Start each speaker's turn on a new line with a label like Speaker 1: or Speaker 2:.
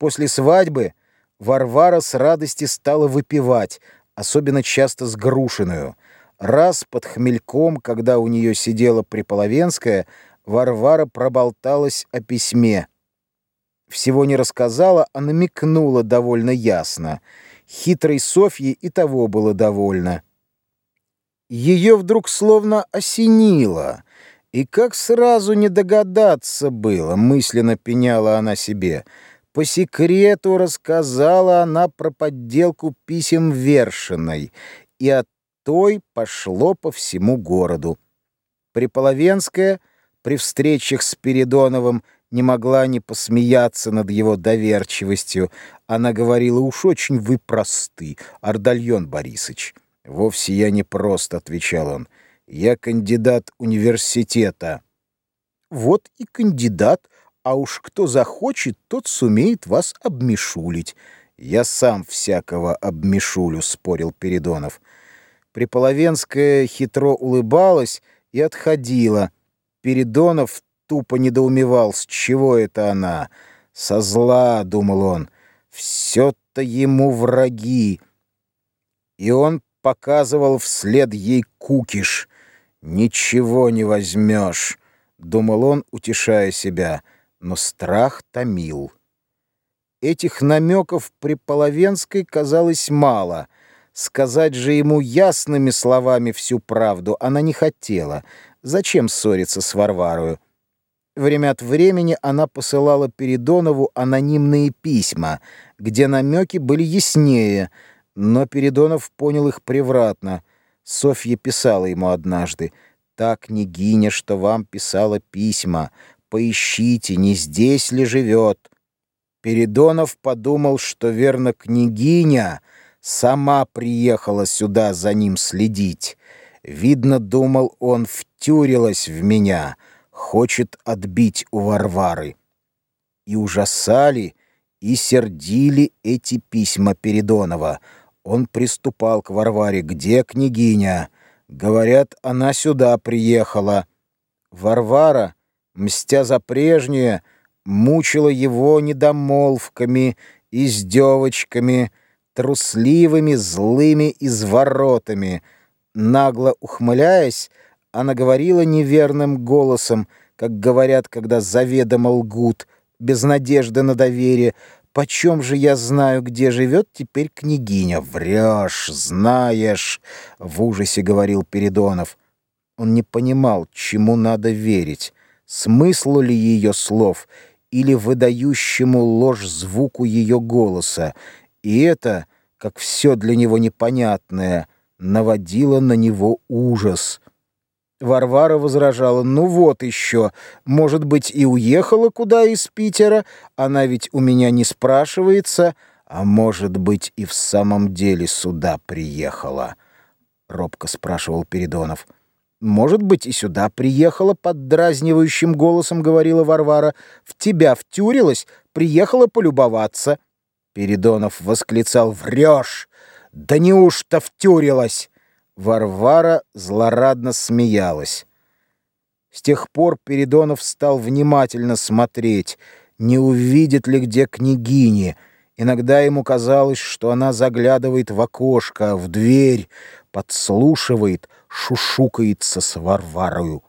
Speaker 1: После свадьбы Варвара с радости стала выпивать, особенно часто с грушиную. Раз под хмельком, когда у нее сидела Приполовенская, Варвара проболталась о письме. Всего не рассказала, а намекнула довольно ясно. Хитрой Софье и того было довольно. Ее вдруг словно осенило, и как сразу не догадаться было, мысленно пеняла она себе. По секрету рассказала она про подделку писем Вершиной, и от той пошло по всему городу. Приполовенская при встречах с Передоновым не могла не посмеяться над его доверчивостью. Она говорила, уж очень вы просты, Ардальон Борисович. «Вовсе я не прост», — отвечал он. «Я кандидат университета». «Вот и кандидат, а уж кто захочет, тот сумеет вас обмешулить». «Я сам всякого обмешулю», — спорил Передонов. Приполовенская хитро улыбалась и отходила. Передонов тупо недоумевал, с чего это она. «Со зла», — думал он, — «все-то ему враги». И он показывал вслед ей кукиш. «Ничего не возьмешь», — думал он, утешая себя, но страх томил. Этих намеков при Половенской казалось мало. Сказать же ему ясными словами всю правду она не хотела. Зачем ссориться с Варварою? Время от времени она посылала Передонову анонимные письма, где намеки были яснее — но Передонов понял их превратно. Софья писала ему однажды. «Та княгиня, что вам писала письма, поищите, не здесь ли живет». Передонов подумал, что верно княгиня сама приехала сюда за ним следить. Видно, думал он, втюрилась в меня, хочет отбить у Варвары. И ужасали, и сердили эти письма Передонова — он приступал к Варваре. «Где княгиня?» «Говорят, она сюда приехала». Варвара, мстя за прежнее, мучила его недомолвками, издевочками, трусливыми, злыми изворотами. Нагло ухмыляясь, она говорила неверным голосом, как говорят, когда заведомо лгут, без надежды на доверие, Почем же я знаю, где живет теперь княгиня? Врешь, знаешь, — в ужасе говорил Передонов. Он не понимал, чему надо верить, смыслу ли ее слов или выдающему ложь звуку ее голоса. И это, как все для него непонятное, наводило на него ужас. Варвара возражала, ну вот еще, может быть, и уехала куда из Питера, она ведь у меня не спрашивается, а может быть, и в самом деле сюда приехала, — робко спрашивал Передонов. «Может быть, и сюда приехала», — поддразнивающим голосом говорила Варвара. «В тебя втюрилась, приехала полюбоваться». Передонов восклицал «Врешь! Да неужто втюрилась?» Варвара злорадно смеялась. С тех пор Передонов стал внимательно смотреть, не увидит ли где княгини. Иногда ему казалось, что она заглядывает в окошко, в дверь, подслушивает, шушукается с Варварою.